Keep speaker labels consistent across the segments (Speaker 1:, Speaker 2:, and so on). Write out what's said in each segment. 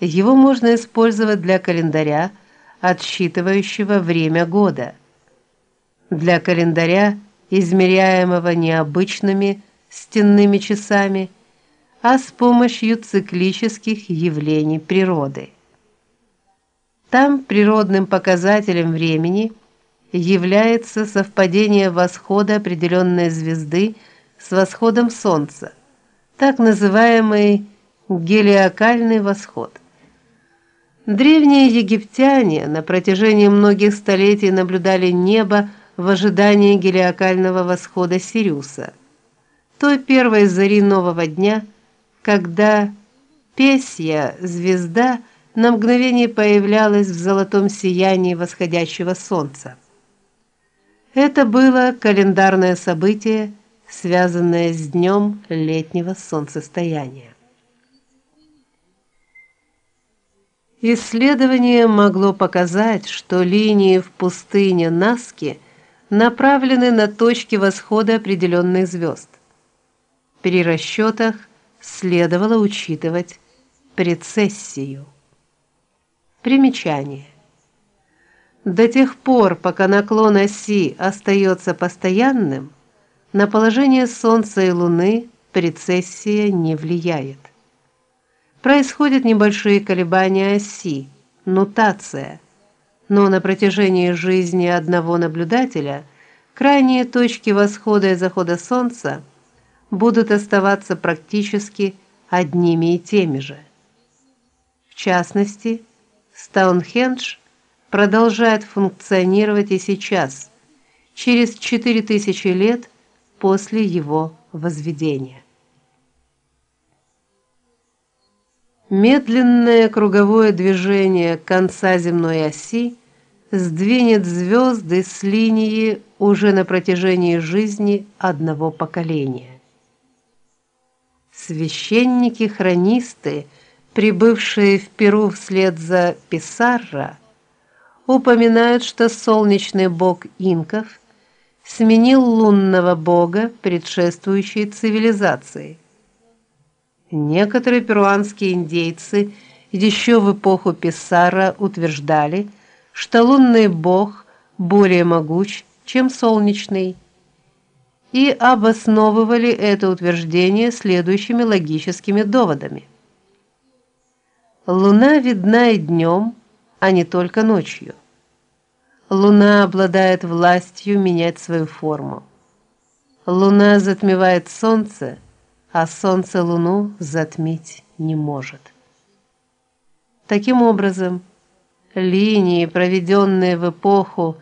Speaker 1: Его можно использовать для календаря, отсчитывающего время года. Для календаря, измеряемого не обычными стенными часами, а с помощью циклических явлений природы. Там природным показателем времени является совпадение восхода определенной звезды с восходом солнца, так называемый гелиокальный восход. Древние египтяне на протяжении многих столетий наблюдали небо в ожидании гелиокального восхода Сириуса, той первой зари нового дня, когда Песья, звезда, на мгновение появлялась в золотом сиянии восходящего солнца. Это было календарное событие, связанное с днем летнего солнцестояния. Исследование могло показать, что линии в пустыне Наски направлены на точки восхода определенных звезд. При расчетах следовало учитывать прецессию. Примечание. До тех пор, пока наклон оси остается постоянным, на положение солнца и луны прецессия не влияет. Происходят небольшие колебания оси, нутация. Но на протяжении жизни одного наблюдателя крайние точки восхода и захода солнца будут оставаться практически одними и теми же. В частности, Стоунхендж продолжает функционировать и сейчас, через 4000 лет после его возведения. Медленное круговое движение конца земной оси сдвинет звезды с линии уже на протяжении жизни одного поколения. Священники-хронисты, прибывшие в Перу вслед за Писарро, упоминают, что солнечный бог инков сменил лунного бога предшествующей цивилизации – Некоторые перуанские индейцы еще в эпоху Писара утверждали, что лунный бог более могуч, чем солнечный, и обосновывали это утверждение следующими логическими доводами. Луна видна и днем, а не только ночью. Луна обладает властью менять свою форму. Луна затмевает солнце, а солнце луну затмить не может. Таким образом, линии, проведенные в эпоху,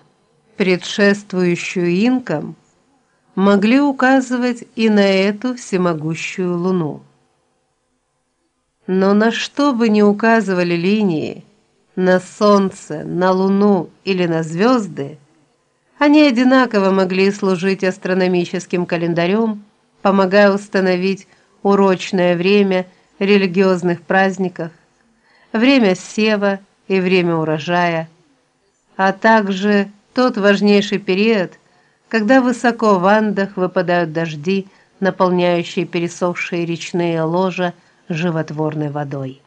Speaker 1: предшествующую инкам, могли указывать и на эту всемогущую луну. Но на что бы ни указывали линии, на солнце, на луну или на звезды, они одинаково могли служить астрономическим календарем помогая установить урочное время религиозных праздников, время сева и время урожая, а также тот важнейший период, когда высоко в Андах выпадают дожди, наполняющие пересохшие речные ложа животворной водой.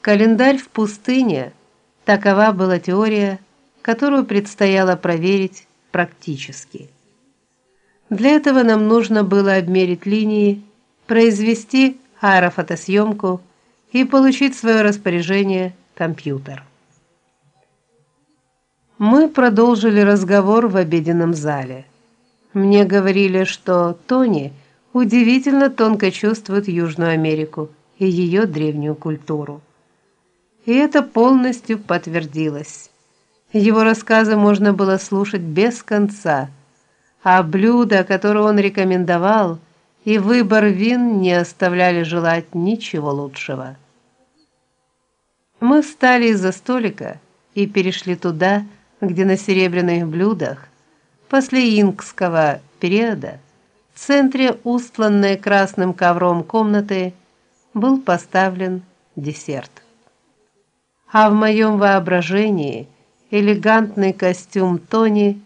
Speaker 1: Календарь в пустыне такова была теория, которую предстояло проверить практически. Для этого нам нужно было обмерить линии, произвести аэрофотосъемку и получить в свое распоряжение компьютер. Мы продолжили разговор в обеденном зале. Мне говорили, что Тони удивительно тонко чувствует Южную Америку и ее древнюю культуру. И это полностью подтвердилось. Его рассказы можно было слушать без конца а блюда, которые он рекомендовал, и выбор вин не оставляли желать ничего лучшего. Мы встали из-за столика и перешли туда, где на серебряных блюдах после инкского периода в центре устланной красным ковром комнаты был поставлен десерт. А в моем воображении элегантный костюм Тони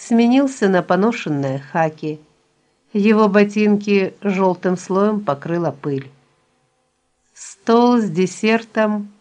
Speaker 1: сменился на поношенные хаки. Его ботинки желтым слоем покрыла пыль. стол с десертом